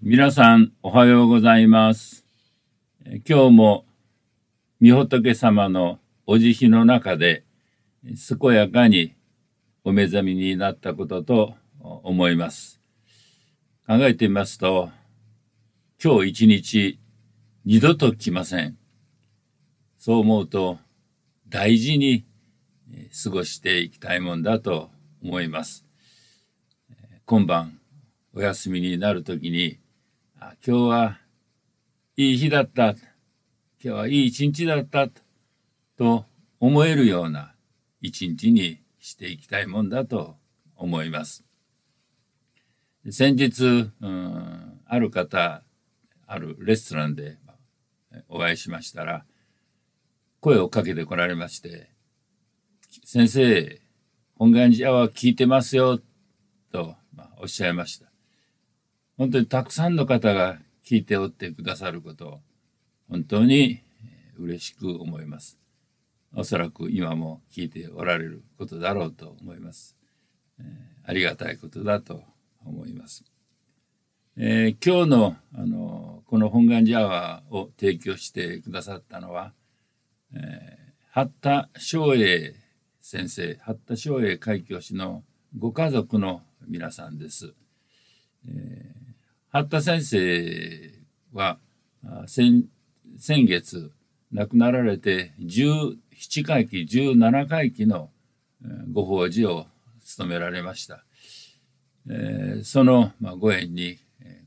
皆さんおはようございます。今日も御仏様のお慈悲の中で健やかにお目覚めになったことと思います。考えてみますと、今日一日二度と来ません。そう思うと大事に過ごしていきたいもんだと思います。今晩お休みになるときに、今日はいい日だった、今日はいい一日だったと思えるような一日にしていきたいもんだと思います。先日、うんある方、あるレストランでお会いしましたら、声をかけてこられまして、先生、本願寺は聞いてますよ、と、まあ、おっしゃいました。本当にたくさんの方が聞いておってくださることを、本当に嬉しく思います。おそらく今も聞いておられることだろうと思います。えーありがたいことだと思います。えー今日の、あの、この本願寺アワーを提供してくださったのは、えー八田昌英先生、八田昌英海教師のご家族の皆さんです。えー八田先生は先先月亡くなられて17回忌、17回忌のご法事を務められました。その、ご縁に、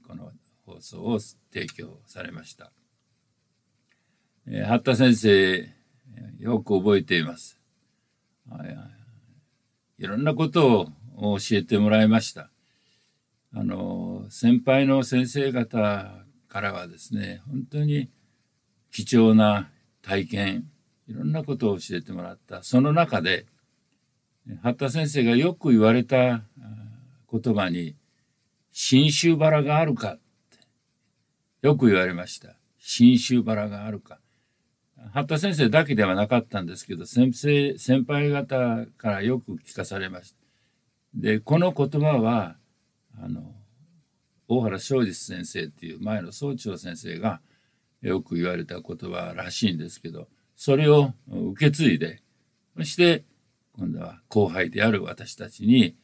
この放送を提供されました。八田先生、よく覚えています。いろんなことを教えてもらいました。あの、先輩の先生方からはですね、本当に貴重な体験、いろんなことを教えてもらった。その中で、八田先生がよく言われた言葉に、新州バラがあるかって、よく言われました。新州バラがあるか。八田先生だけではなかったんですけど、先生、先輩方からよく聞かされました。で、この言葉は、あの、大原正実先生っていう前の総長先生がよく言われた言葉らしいんですけど、それを受け継いで、そして今度は後輩である私たちに、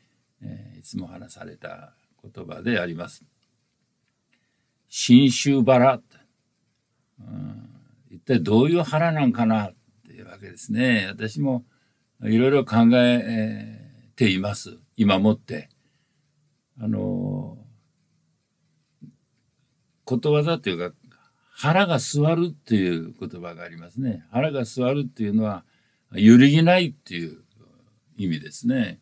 えーいつも話された言葉であります。新州バラって、うん一体どういう腹なんかなっていうわけですね。私もいろいろ考えています。今もって。あの、ことわざというか、腹が座るっていう言葉がありますね。腹が座るっていうのは、揺るぎないっていう意味ですね。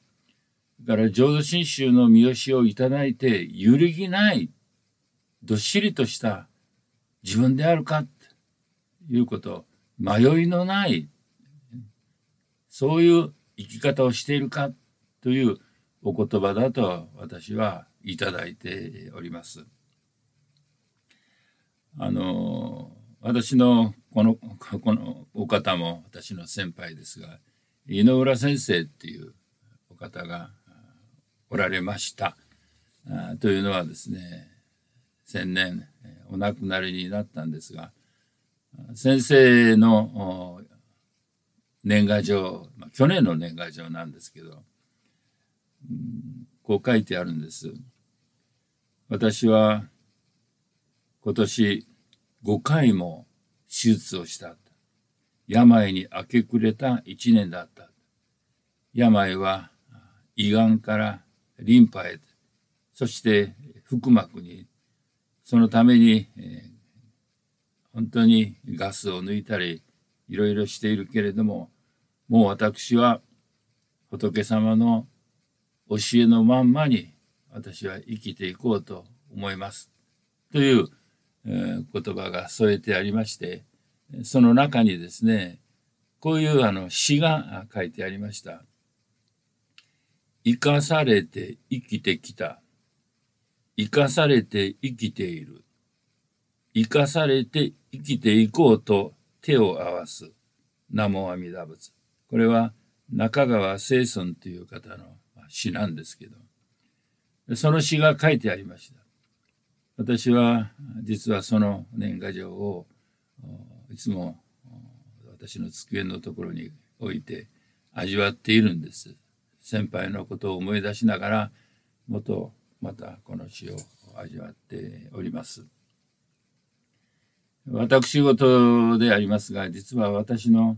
だから浄土真宗の見教えをいただいて、揺るぎない、どっしりとした自分であるかっていうこと、迷いのない、そういう生き方をしているかというお言葉だと私はいただいております。あの、私のこの、このお方も私の先輩ですが、井上浦先生っていうお方がおられました。というのはですね、先年お亡くなりになったんですが、先生の年賀状、去年の年賀状なんですけど、こう書いてあるんです。私は今年5回も手術をした。病に明け暮れた1年だった。病は胃がんからリンパへ、そして腹膜に、そのために、えー本当にガスを抜いたり、いろいろしているけれども、もう私は仏様の教えのまんまに私は生きていこうと思います。という、えー言葉が添えてありまして、その中にですね、こういうあの詩が書いてありました。生かされて生きてきた。生かされて生きている。生かされて生きていこうと手を合わす。南無阿弥陀仏。これは中川清尊という方の詩なんですけど、その詩が書いてありました。私は実はその年賀状をいつも私の机のところに置いて味わっているんです。先輩のことを思い出しながらもとまたこの詩を味わっております。私事でありますが実は私の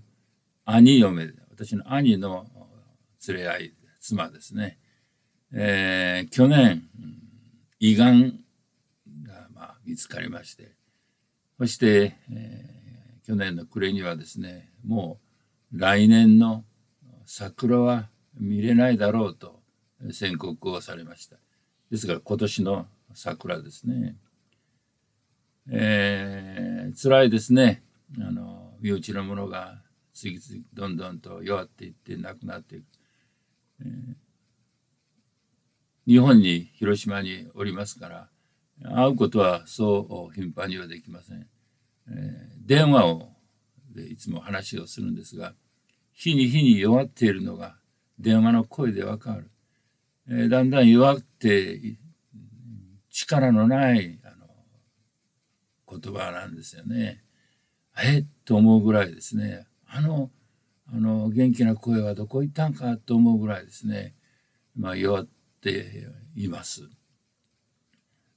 兄嫁私の兄の連れ合い妻ですね、えー、去年胃がんが、まあ、見つかりまして。そして、えー、去年の暮れにはですねもう来年の桜は見れないだろうと宣告をされました。ですが今年の桜ですね。えー、辛いですね。あの身内のものが次々どんどんと弱っていってなくなっていく、日本に広島におりますから会うことはそう頻繁にはできません、え、電話をでいつも話をするんですが日に日に弱っているのが電話の声でわかる、え、だんだん弱って力のないあの言葉なんですよね。えっと思うぐらいですね。あの、あの、元気な声はどこ行ったんかと思うぐらいですね。まあ、弱っています。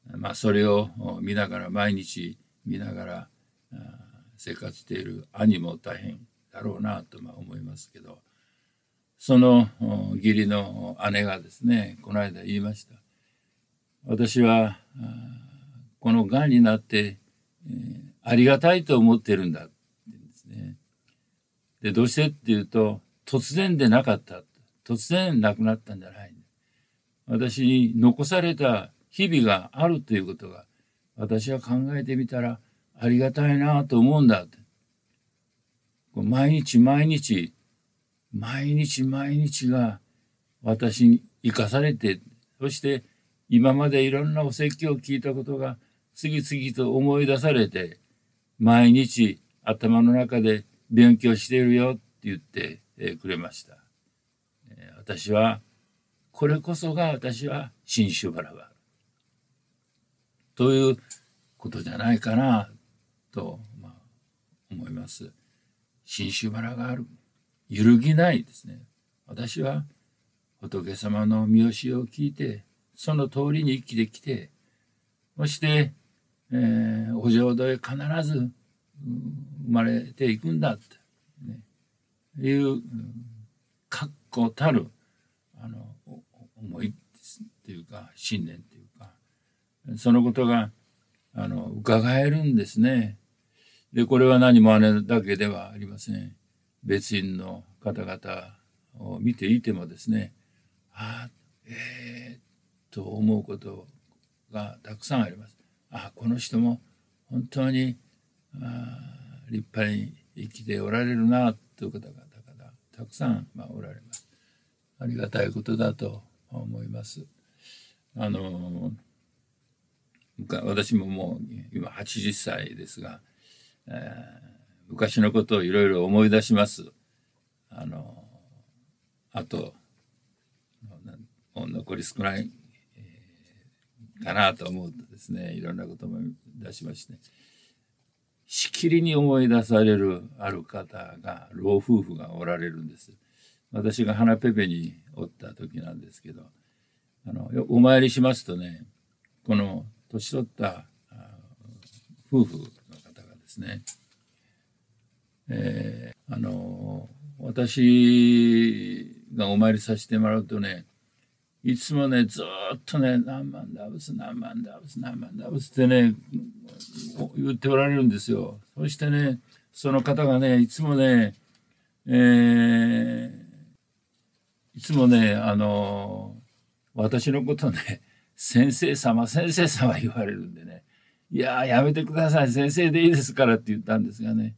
まあ、それを見ながら、毎日見ながら生活している兄も大変だろうなとま思いますけど、その義理の姉がですね、この間言いました。私は、この癌になって、ありがたいと思ってるんだ。で、どうして？っていうと、突然でなかった。突然亡くなったんじゃない。私に残された日々があるということが、私は考えてみたらありがたいなと思うんだ。毎日毎日、毎日毎日が私に生かされて、そして今までいろんなお説教を聞いたことが次々と思い出されて、毎日頭の中で勉強しているよって言ってくれました。私は、これこそが私は新種バラがある。ということじゃないかなと、まあ、思います。新種バラがある。揺るぎないですね。私は仏様の見教えを聞いて、その通りに生きてきて、そしてえー、お浄土へ必ず生まれていくんだって、ね、いう確固たるあの思いっていうか信念っていうかそのことがあの伺えるんですね。でこれは何もあれだけではありません。別院の方々を見ていてもですねああええー、と思うことがたくさんあります。あこの人も本当に立派に生きておられるなという方々がたくさん、まあ、おられます。ありがたいことだと思います。あの私ももう今80歳ですが、えー、昔のことをいろいろ思い出します。あのあと残り少ないかなと思うとですねいろんなことも出しましてしきりに思い出されるある方が老夫婦がおられるんです。私が花ペペにおった時なんですけどあのお参りしますとねこの年取った夫婦の方がですね、えー、あの私がお参りさせてもらうとねいつもね、ずっとね、何万ダブス、何万ダブス、何万ダブスってね、言っておられるんですよ。そしてね、その方がね、いつもね、えー、いつもね、あの、私のことね、先生様、先生様言われるんでね、いややめてください、先生でいいですからって言ったんですがね、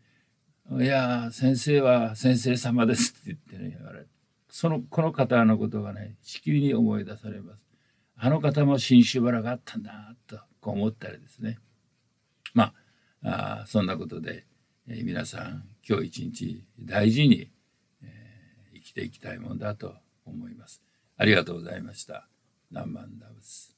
いや先生は先生様ですって言ってね、言われて。そのこの方のことがねしきりに思い出されます。あの方も新種バラがあったんだとこう思ったりですね。まああそんなことで、えー、皆さん今日一日大事に、えー、生きていきたいもんだと思います。ありがとうございました。何万ダブス。